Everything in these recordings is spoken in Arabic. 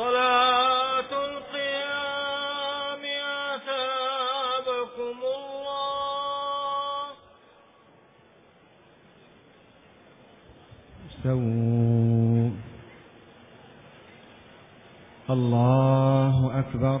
صلاة القيام أثابكم الله. سووا الله أكبر.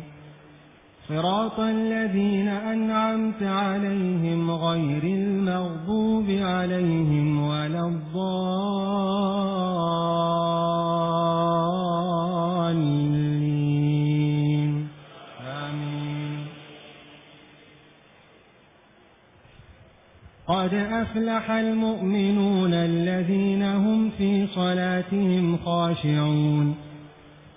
صراط الذين أنعمت عليهم غير المغضوب عليهم ولا الضالين. آمين. قد أفلح المؤمنون الذين هم في صلاتهم خاشعون.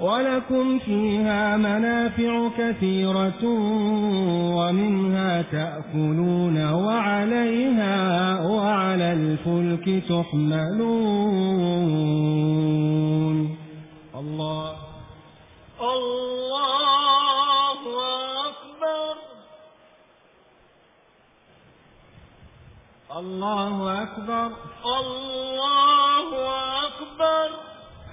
ولكم فيها منافع كثيرة ومنها تأكلون وعليها وعلى الفلك تحملون الله الله أكبر. الله أكبر. الله أكبر.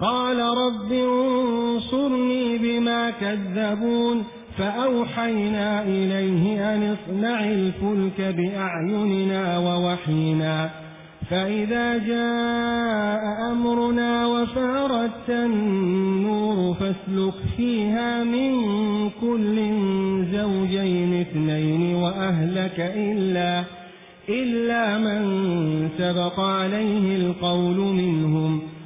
قال رب انصرني بما كذبون فأوحينا إليه أن اصنع الفلك بأعيننا ووحينا فإذا جاء أمرنا وفارت النور فاسلك فيها من كل زوجين اثنين وأهلك إلا, إلا من سبق عليه القول منهم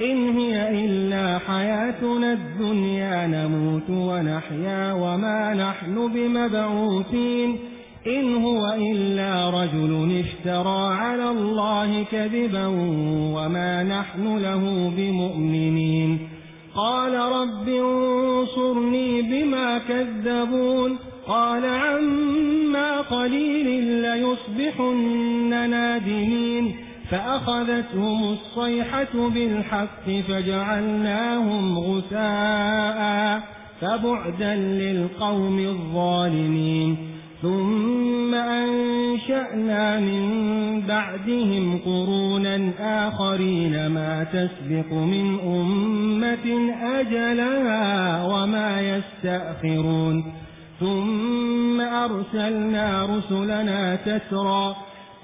إن هي إلا حياتنا الدنيا نموت ونحيا وما نحن بمبعوثين. إن هو إلا رجل اشترى على الله كذبا وما نحن له بمؤمنين. قال رب انصرني بما كذبون. قال عما قليل ليصبحن نادمين. فأخذتهم الصيحة بالحق فجعلناهم غساء فبعدا للقوم الظالمين. ثم أنشأنا من بعدهم قرونا آخرين ما تسبق من أمة أجلها وما يستأخرون. ثم أرسلنا رسلنا تسرا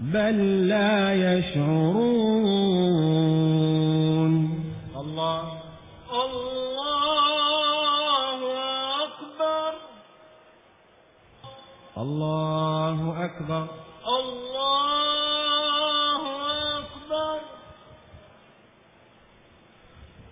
بل لا يشعرون. الله الله أكبر الله أكبر الله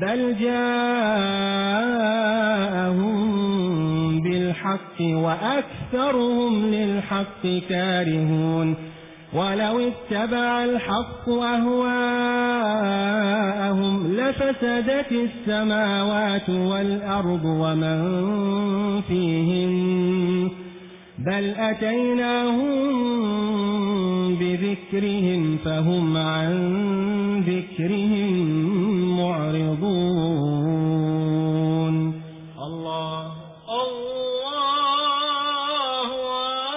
بل جاءهم بالحق وأكثرهم للحق كارهون. ولو اتبع الحق أهواءهم لفسدت السماوات والأرض ومن فيهم بل أتيناهم بذكرهم فهم عن ذكرهم معرضون. الله. الله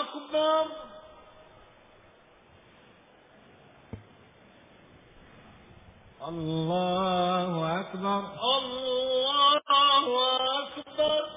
أكبر. الله أكبر. الله أكبر.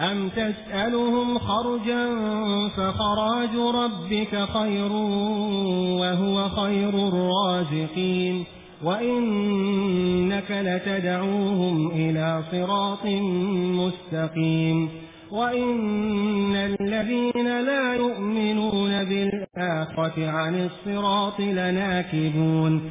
أم تسألهم خرجا فخراج ربك خير وهو خير الرازقين وإنك لتدعوهم إلى صراط مستقيم وإن الذين لا يؤمنون بالآخرة عن الصراط لناكبون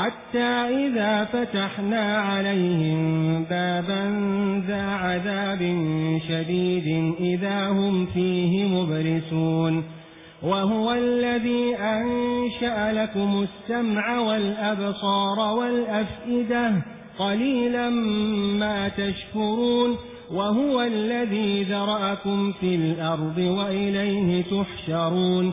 حتى إذا فتحنا عليهم بابا ذا عذاب شديد إذا هم فيه مبرسون وهو الذي أنشأ لكم السمع والأبصار والأفئدة قليلا ما تشكرون وهو الذي ذرأكم في الأرض وإليه تحشرون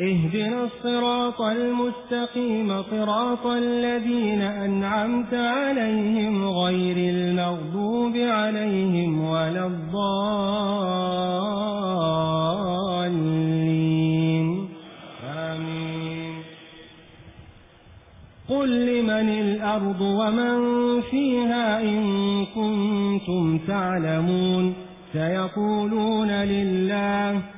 اهدنا الصراط المستقيم صراط الذين أنعمت عليهم غير المغضوب عليهم ولا الضالين. آمين. قل لمن الأرض ومن فيها إن كنتم تعلمون. سيقولون لله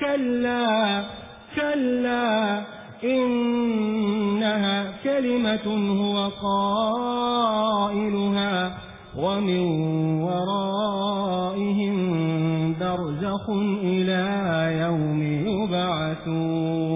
كلا كلا إنها كلمة هو قائلها ومن ورائهم برزخ إلى يوم يبعثون.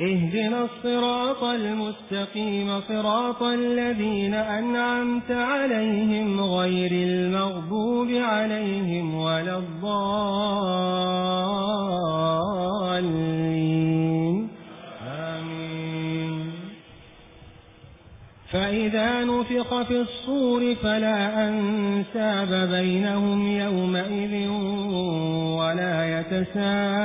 اهدنا الصراط المستقيم صراط الذين أنعمت عليهم غير المغضوب عليهم ولا الضالين. آمين. فإذا نفق في الصور فلا أنساب بينهم يومئذ ولا يتساءلون.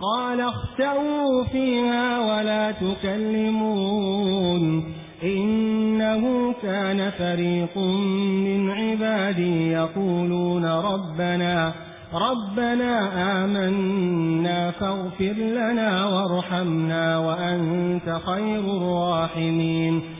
قال اختعوا فيها ولا تكلمون إنه كان فريق من عبادي يقولون ربنا ربنا آمنا فاغفر لنا وارحمنا وأنت خير الراحمين.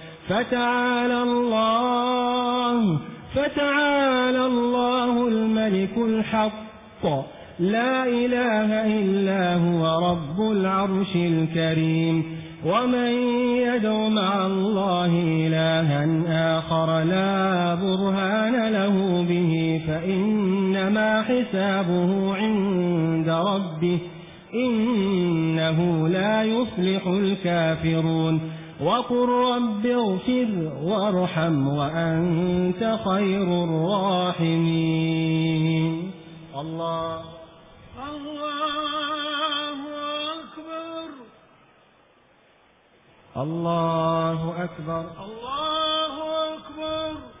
فتعالى الله فتعالى الله الملك الحق. لا إله إلا هو رب العرش الكريم. ومن يدعو مع الله إلها آخر لا برهان له به فإنما حسابه عند ربه إنه لا يصلح الكافرون. وقل رب اغفر وارحم وأنت خير الراحمين. الله. الله أكبر. الله أكبر. الله أكبر.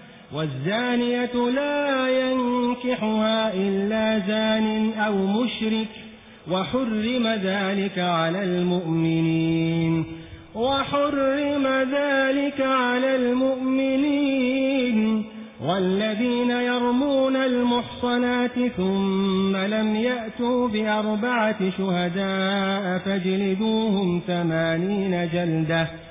والزانية لا ينكحها إلا زان أو مشرك وحرم ذلك على المؤمنين. وحرم ذلك على المؤمنين. والذين يرمون المحصنات ثم لم يأتوا بأربعة شهداء فاجلدوهم ثمانين جلدة.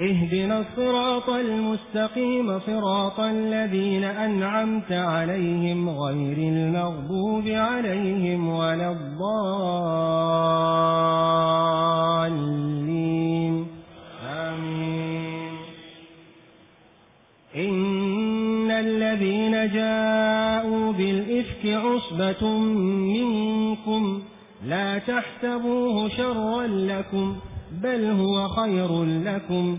اهدنا الصراط المستقيم صراط الذين أنعمت عليهم غير المغضوب عليهم ولا الضالين. آمين. إن الذين جاءوا بالإفك عصبة منكم لا تحتبوه شرا لكم بل هو خير لكم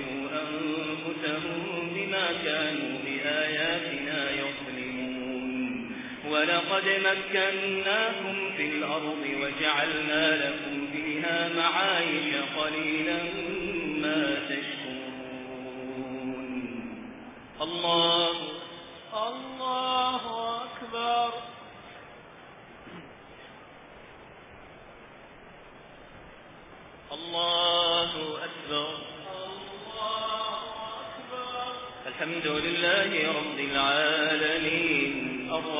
ولقد مكناكم في الأرض وجعلنا لكم فيها معايش قليلا ما تشكرون. الله الله أكبر. الله أكبر. الله أكبر. الحمد لله رب العالمين.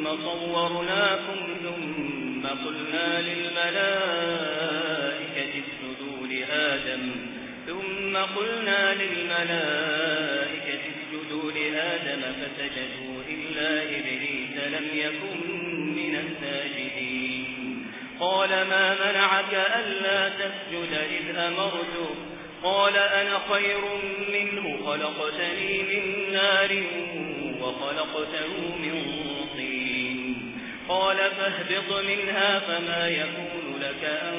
ثم صورناكم ثم قلنا للملائكة اسجدوا لآدم ثم قلنا للملائكة اسجدوا لآدم فسجدوا إلا إبليس لم يكن من الساجدين. قال ما منعك ألا تسجد إذ أمرته قال أنا خير منه خلقتني من نار وخلقته من قال فاهبط منها فما يكون لك أن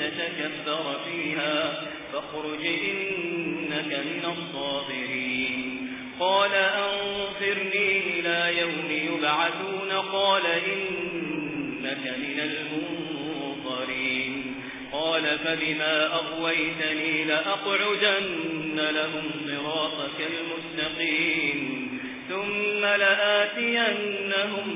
تتكبر فيها فاخرج إنك من الصابرين قال أنفرني إلى يوم يبعثون قال إنك من المنظرين. قال فبما أغويتني لأقعدن لهم صراطك المستقيم. ثم لآتينهم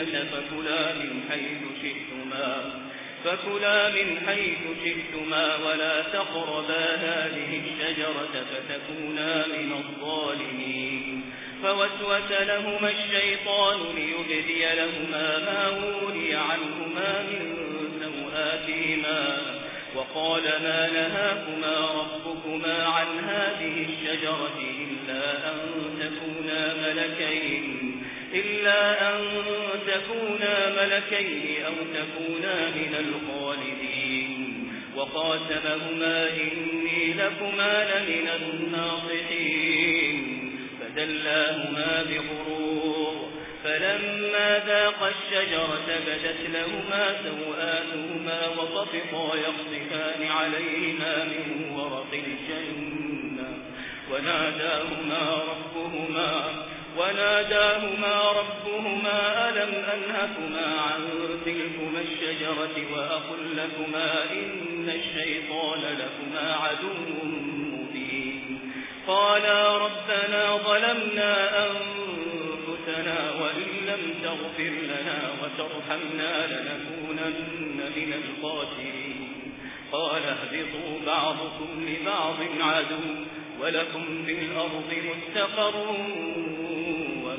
الجنة فكلا من حيث شئتما فكلا من حيث شئتما ولا تقربا هذه الشجرة فتكونا من الظالمين. فوسوس لهما الشيطان ليبدي لهما ما ولي عنهما من سوآتهما. وقال ما نهاكما ربكما عن هذه الشجرة إلا أن تكونا ملكين. إلا أن تكونا ملكين أو تكونا من الخالدين. وقاتمهما إني لكما لمن الناصحين. فدلاهما بغرور. فلما ذاق الشجرة بدت لهما سوآتهما وطفقا يخصفان عليهما من ورق الجنة. وناداهما ربهما وناداهما ربهما ألم أنهكما عن تلكما الشجرة وأقل لكما إن الشيطان لكما عدو مبين. قالا ربنا ظلمنا أنفسنا وإن لم تغفر لنا وترحمنا لنكونن من الخاسرين. قال اهبطوا بعضكم لبعض عدو ولكم في الأرض مستقرون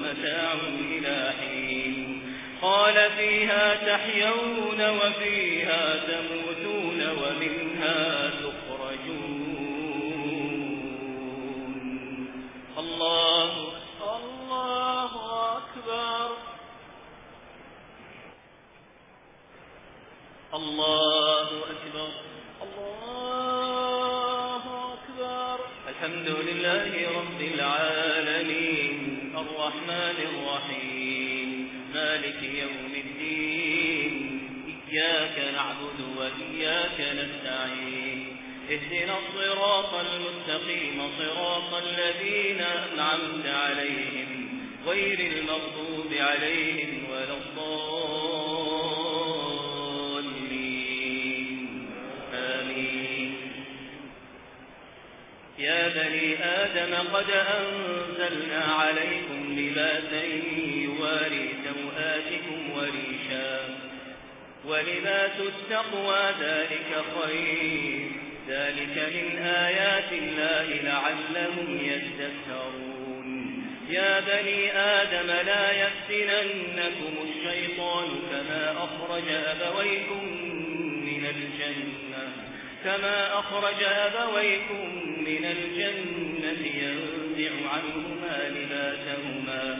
متاع إلى حين. قال فيها تحيون وفيها تموتون ومنها تخرجون. الله الله أكبر. الله أكبر. الله أكبر. الحمد لله رب إياك نستعين اهدنا الصراط المستقيم صراط الذين أنعمت عليهم غير المغضوب عليهم ولا الضالين. آمين. يا بني آدم قد أنزلنا عليكم لباسا يواري ولباس التقوى ذلك خير ذلك من آيات الله لعلهم يتذكرون يا بني آدم لا يفتننكم الشيطان كما أخرج أبويكم من الجنة كما أخرج أبويكم من الجنة ينزع عنهما لباسهما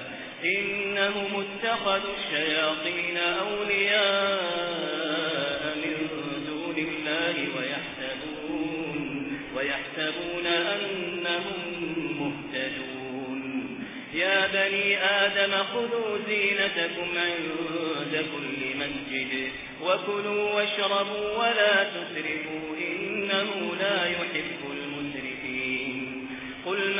إنهم اتخذوا الشياطين أولياء من دون الله ويحسبون, ويحسبون أنهم مهتدون. يا بني آدم خذوا زينتكم عند كل منجد وكلوا واشربوا ولا تسرفوا إنه لا يحب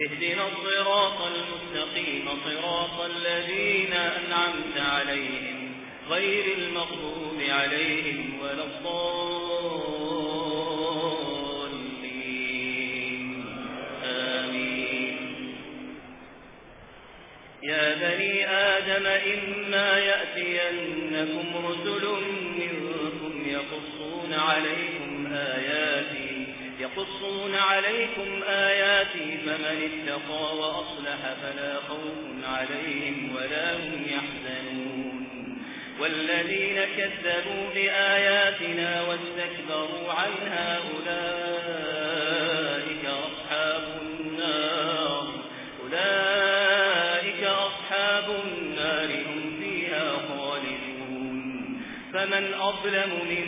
اهدنا الصراط المستقيم صراط الذين أنعمت عليهم غير المغضوب عليهم ولا الضالين. آمين. يا بني آدم إما يأتينكم رسل منكم يقصون عليكم آيات يقصون عليكم آياتي فمن اتقى وأصلح فلا خوف عليهم ولا هم يحزنون. والذين كذبوا بآياتنا واستكبروا عنها أولئك أصحاب النار. أولئك أصحاب النار هم فيها خالدون. فمن أظلم من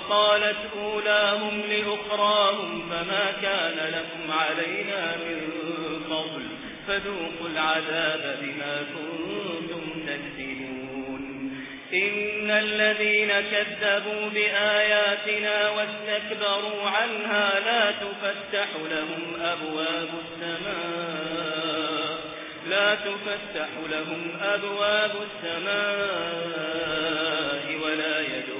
وقالت أولاهم لأخراهم فما كان لكم علينا من فضل فذوقوا العذاب بما كنتم تكذبون. إن الذين كذبوا بآياتنا واستكبروا عنها لا تفتح لهم أبواب السماء. لا تفتح لهم أبواب السماء ولا يدعون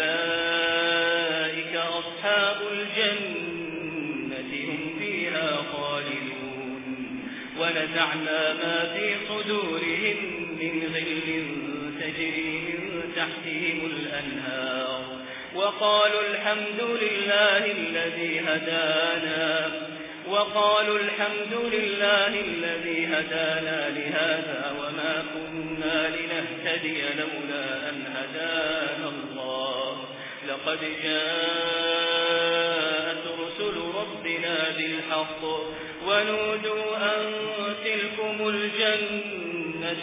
أولئك أصحاب الجنة هم فيها خالدون. ونزعنا ما في صدورهم من غل تجري من تحتهم الأنهار. وقالوا الحمد لله الذي هدانا. وقالوا الحمد لله الذي هدانا لهذا وما كنا لنهتدي له لقد جاءت رسل ربنا بالحق ونودوا أن تلكم الجنة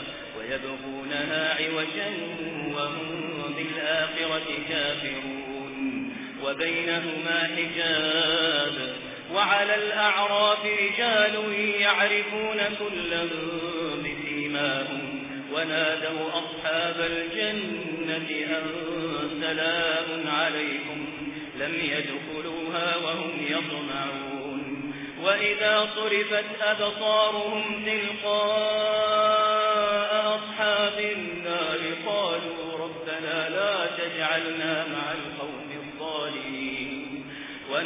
يبغونها عوجا وهم بالآخرة كافرون. وبينهما حجاب. وعلى الأعراف رجال يعرفون كلا بسيماهم ونادوا أصحاب الجنة أن سلام عليكم. لم يدخلوها وهم يطمعون. وإذا صرفت أبصارهم تلقاء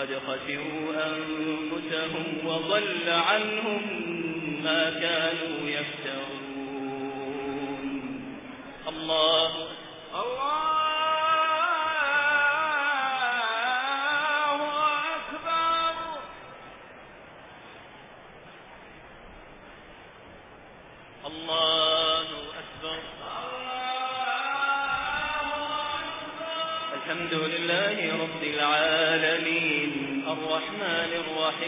قد خسروا أنفسهم وضل عنهم ما كانوا يفترون. الله أكبر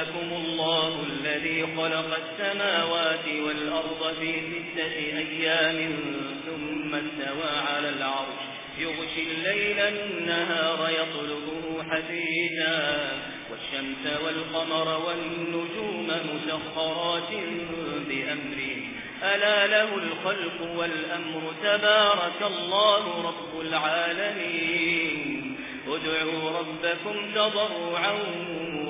ربكم الله الذي خلق السماوات والأرض في ستة أيام ثم استوى على العرش. يغشي الليل النهار يطلبه حفيدا والشمس والقمر والنجوم مسخرات بأمره. ألا له الخلق والأمر تبارك الله رب العالمين. ادعوا ربكم تضرعون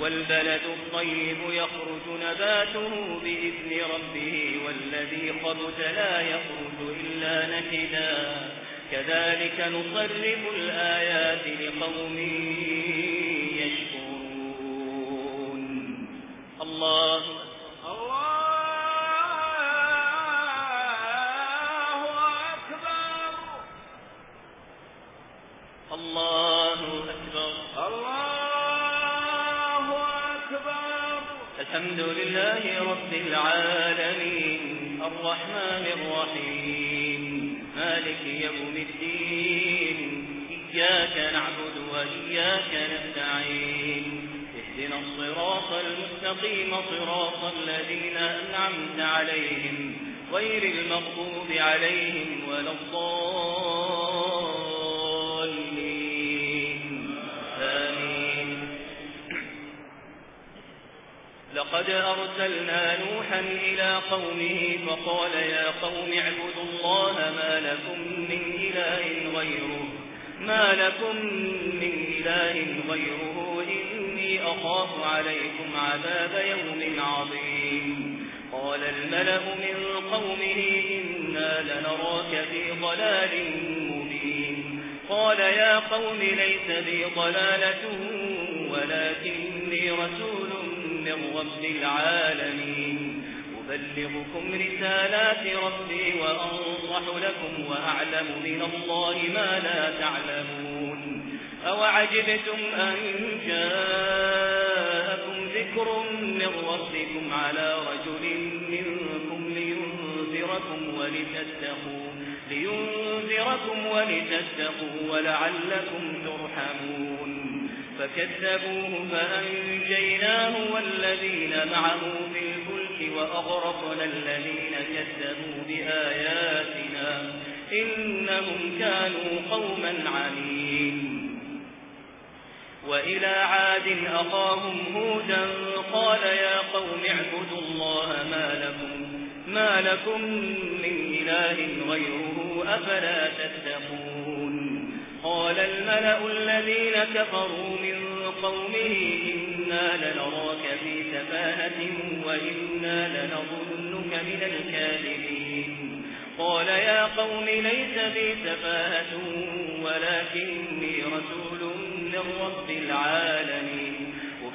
والبلد الطيب يخرج نباته بإذن ربه والذي خبت لا يخرج إلا نكدا. كذلك نصرف الآيات لقومين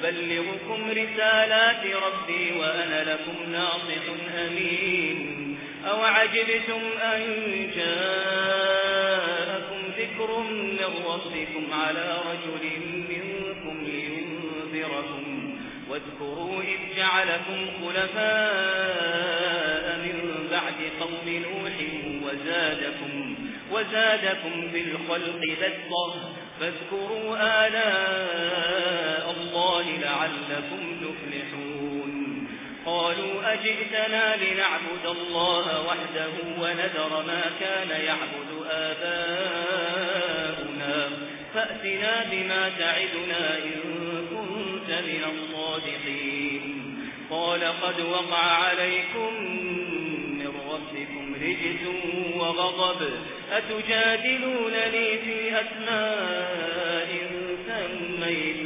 أبلغكم رسالات ربي وأنا لكم ناصح أمين. أو عجبتم أن جاءكم ذكر من ربكم على رجل منكم لينذركم. واذكروا إذ جعلكم خلفاء من بعد قوم نوح وزادكم, وزادكم بالخلق بسطة. فاذكروا آلاء الله لعلكم تفلحون. قالوا أجئتنا لنعبد الله وحده ونذر ما كان يعبد آباؤنا. فأتنا بما تعدنا إن كنت من الصادقين. قال قد وقع عليكم ربكم رجز وغضب. أتجادلونني في أسماء سميت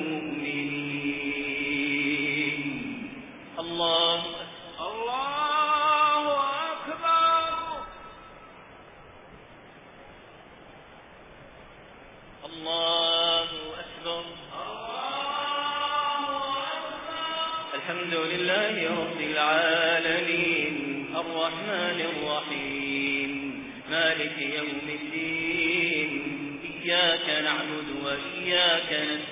اللہ اللہ اکبر الله أكبر الحمد لله رب العالمين الرحمن الرحيم مالك يوم الدين إياك نعبد وإياك نستعين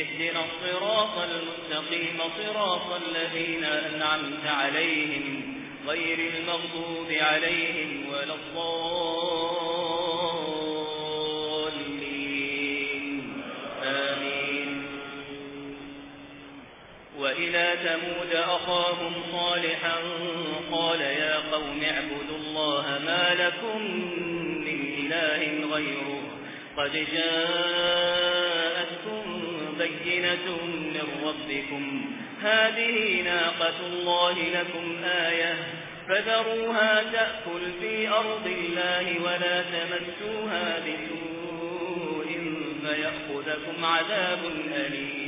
اهدنا الصراط المستقيم صراط الذين أنعمت عليهم غير المغضوب عليهم ولا الضالين. آمين. وإلى تمود أخاهم صالحا قال يا قوم اعبدوا الله ما لكم من إله غيره قد جاء بينة من ربكم. هذه ناقة الله لكم آية. فذروها تأكل في أرض الله ولا تمسوها بسوء فيأخذكم عذاب أليم.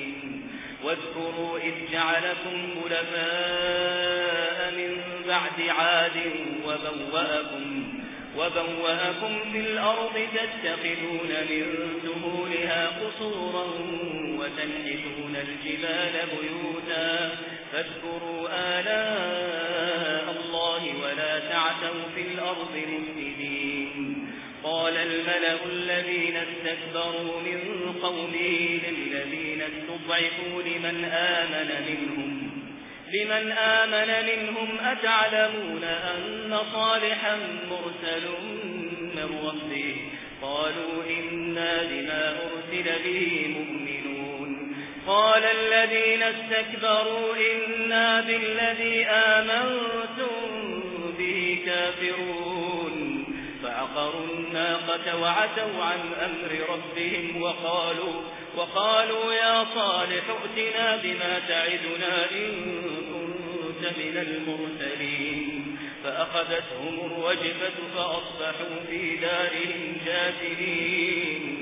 واذكروا إذ جعلكم خلفاء من بعد عاد وبوأكم وبوأكم في الأرض تتخذون من دهولها قصورا وتنحتون الجبال بيوتا فاذكروا آلاء الله ولا تعتوا في الأرض مفسدين. قال الملأ الذين استكبروا من قومه للذين استضعفوا لمن آمن منهم لمن آمن منهم أتعلمون أن صالحا مرسل من ربه؟ قالوا إنا لما أرسل به مؤمنين قال الذين استكبروا إنا بالذي آمنتم به كافرون. فعقروا الناقة وعتوا عن أمر ربهم وقالوا, وقالوا يا صالح ائتنا بما تعدنا إن كنت من المرسلين. فأخذتهم الوجفة فأصبحوا في دارهم جاثرين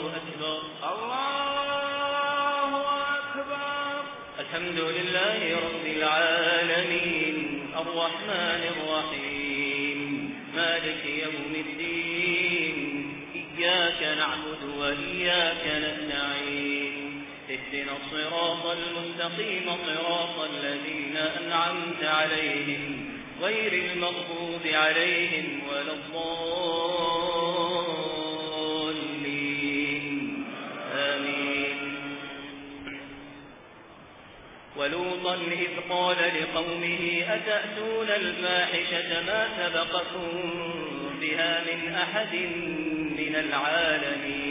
إياك نستعين اهدنا الصراط المستقيم صراط الذين أنعمت عليهم غير المغضوب عليهم ولا الضالين. آمين. ولوطا إذ قال لقومه أتأتون الفاحشة ما سبقكم بها من أحد من العالمين؟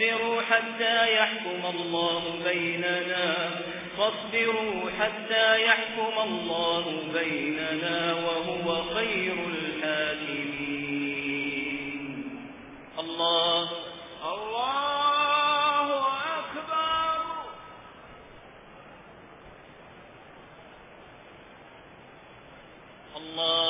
فاصبروا حتى يحكم الله بيننا. فاصبروا حتى يحكم الله بيننا وهو خير الحاكمين. الله الله أكبر. الله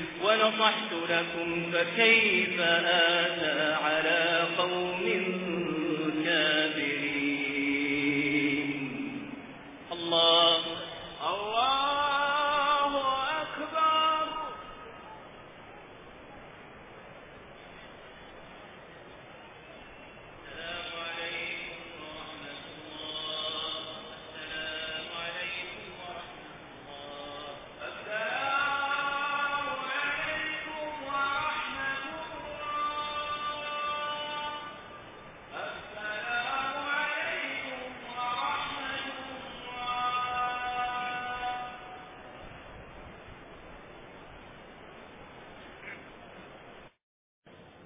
ونصحت لكم فكيف آتى على قوم كابرين الله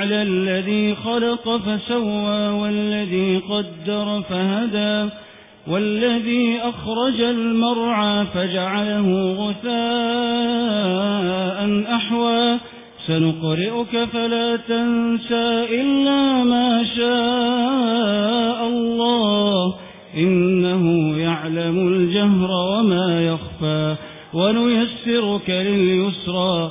على الذي خلق فسوى والذي قدر فهدى والذي أخرج المرعى فجعله غثاء أحوى سنقرئك فلا تنسى إلا ما شاء الله إنه يعلم الجهر وما يخفى ونيسرك لليسرى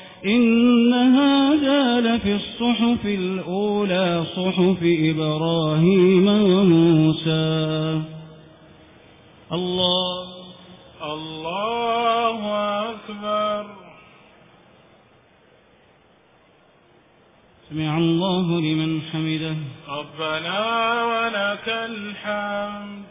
إن هذا لفي الصحف الأولى صحف إبراهيم وموسى. الله الله أكبر. سمع الله لمن حمده. ربنا ولك الحمد.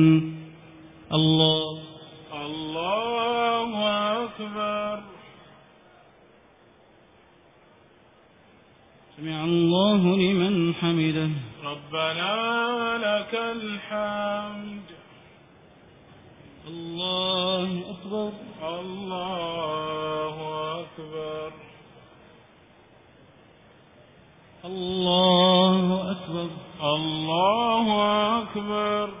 الله الله أكبر سمع الله لمن حمده. ربنا لك الحمد. الله أكبر. الله أكبر الله أكبر. الله أكبر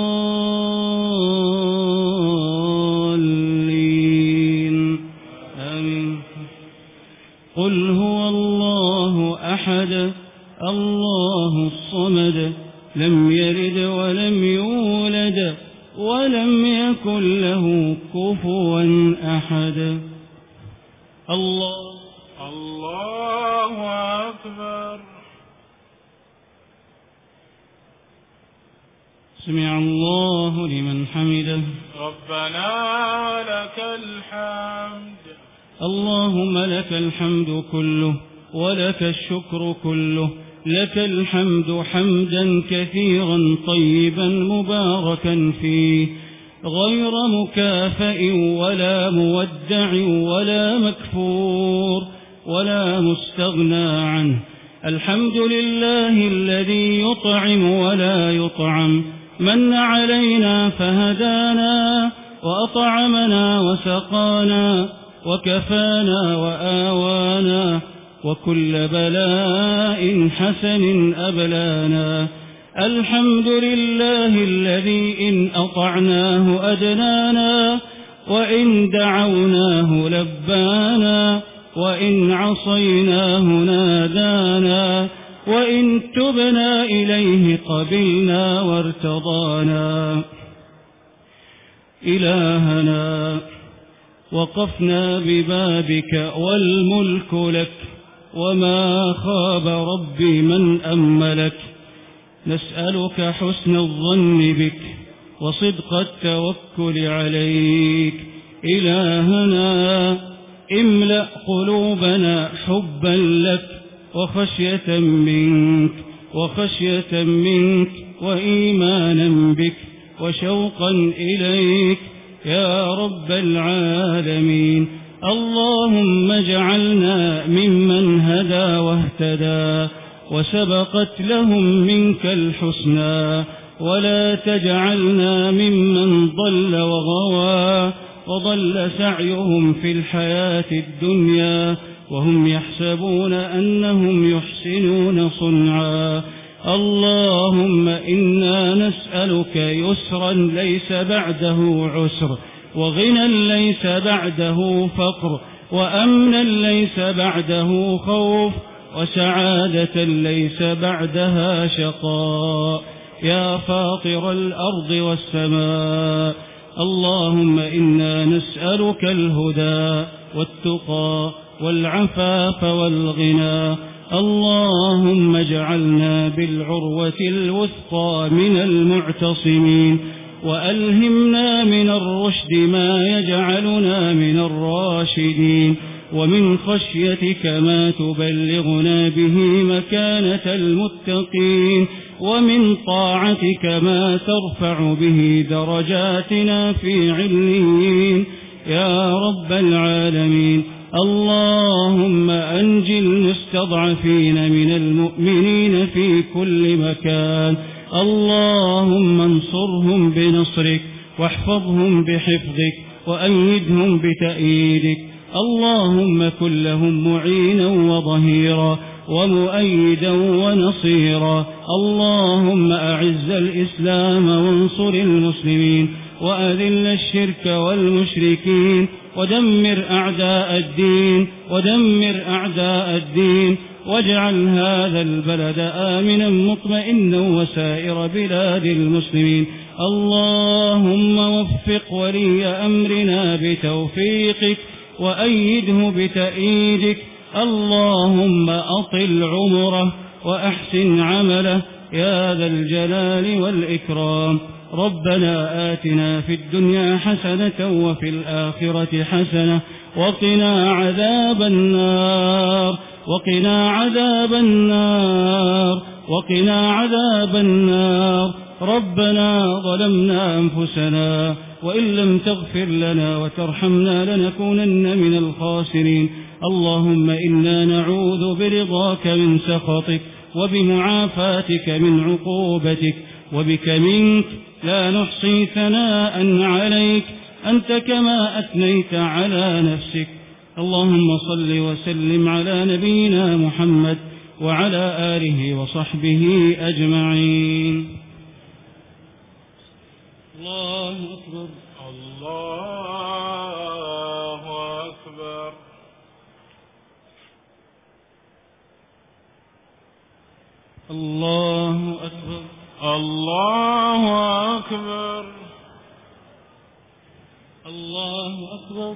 الله الصمد لم يرد ولم يولد ولم يكن له كفوا أحد. الله الله أكبر. سمع الله لمن حمده. ربنا لك الحمد. اللهم لك الحمد كله ولك الشكر كله لك الحمد حمدا كثيرا طيبا مباركا فيه. غير مكافئ ولا مودع ولا مكفور ولا مستغنى عنه. الحمد لله الذي يطعم ولا يطعم. من علينا فهدانا وأطعمنا وسقانا وكفانا وآوانا وكل بلاء حسن أبلانا. الحمد لله الذي إن أطعناه أدنانا وإن دعوناه لبانا وإن عصيناه نادانا وإن تبنا إليه قبلنا وارتضانا. إلهنا وقفنا ببابك والملك لك. وما خاب ربي من أملك نسألك حسن الظن بك وصدق التوكل عليك إلهنا املأ قلوبنا حبا لك وخشية منك وخشية منك وإيمانا بك وشوقا إليك يا رب العالمين اللهم اجعلنا ممن هدى واهتدى وسبقت لهم منك الحسنى ولا تجعلنا ممن ضل وغوى وضل سعيهم في الحياة الدنيا وهم يحسبون أنهم يحسنون صنعا اللهم إنا نسألك يسرا ليس بعده عسر وغنى ليس بعده فقر وأمنا ليس بعده خوف وسعادة ليس بعدها شقاء. يا فاطر الأرض والسماء اللهم إنا نسألك الهدى والتقى والعفاف والغنى. اللهم اجعلنا بالعروة الوثقى من المعتصمين. وألهمنا من الرشد ما يجعلنا من الراشدين ومن خشيتك ما تبلغنا به مكانة المتقين ومن طاعتك ما ترفع به درجاتنا في عليين يا رب العالمين اللهم أنجي المستضعفين من المؤمنين في كل مكان اللهم انصرهم بنصرك واحفظهم بحفظك وأيدهم بتأييدك اللهم كن لهم معينا وظهيرا ومؤيدا ونصيرا اللهم أعز الإسلام وانصر المسلمين وأذل الشرك والمشركين ودمر أعداء الدين ودمر أعداء الدين واجعل هذا البلد آمنا مطمئنا وسائر بلاد المسلمين. اللهم وفق ولي أمرنا بتوفيقك وأيده بتأييدك. اللهم أطل عمره وأحسن عمله. يا ذا الجلال والإكرام. ربنا آتنا في الدنيا حسنة وفي الآخرة حسنة. وقنا عذاب النار. وقنا عذاب النار وقنا عذاب النار. ربنا ظلمنا أنفسنا وإن لم تغفر لنا وترحمنا لنكونن من الخاسرين. اللهم إنا نعوذ برضاك من سخطك وبمعافاتك من عقوبتك وبك منك لا نحصي ثناء عليك. أنت كما أثنيت على نفسك. اللهم صل وسلم على نبينا محمد وعلى آله وصحبه أجمعين. الله أكبر. الله أكبر. الله أكبر. الله أكبر. الله أكبر.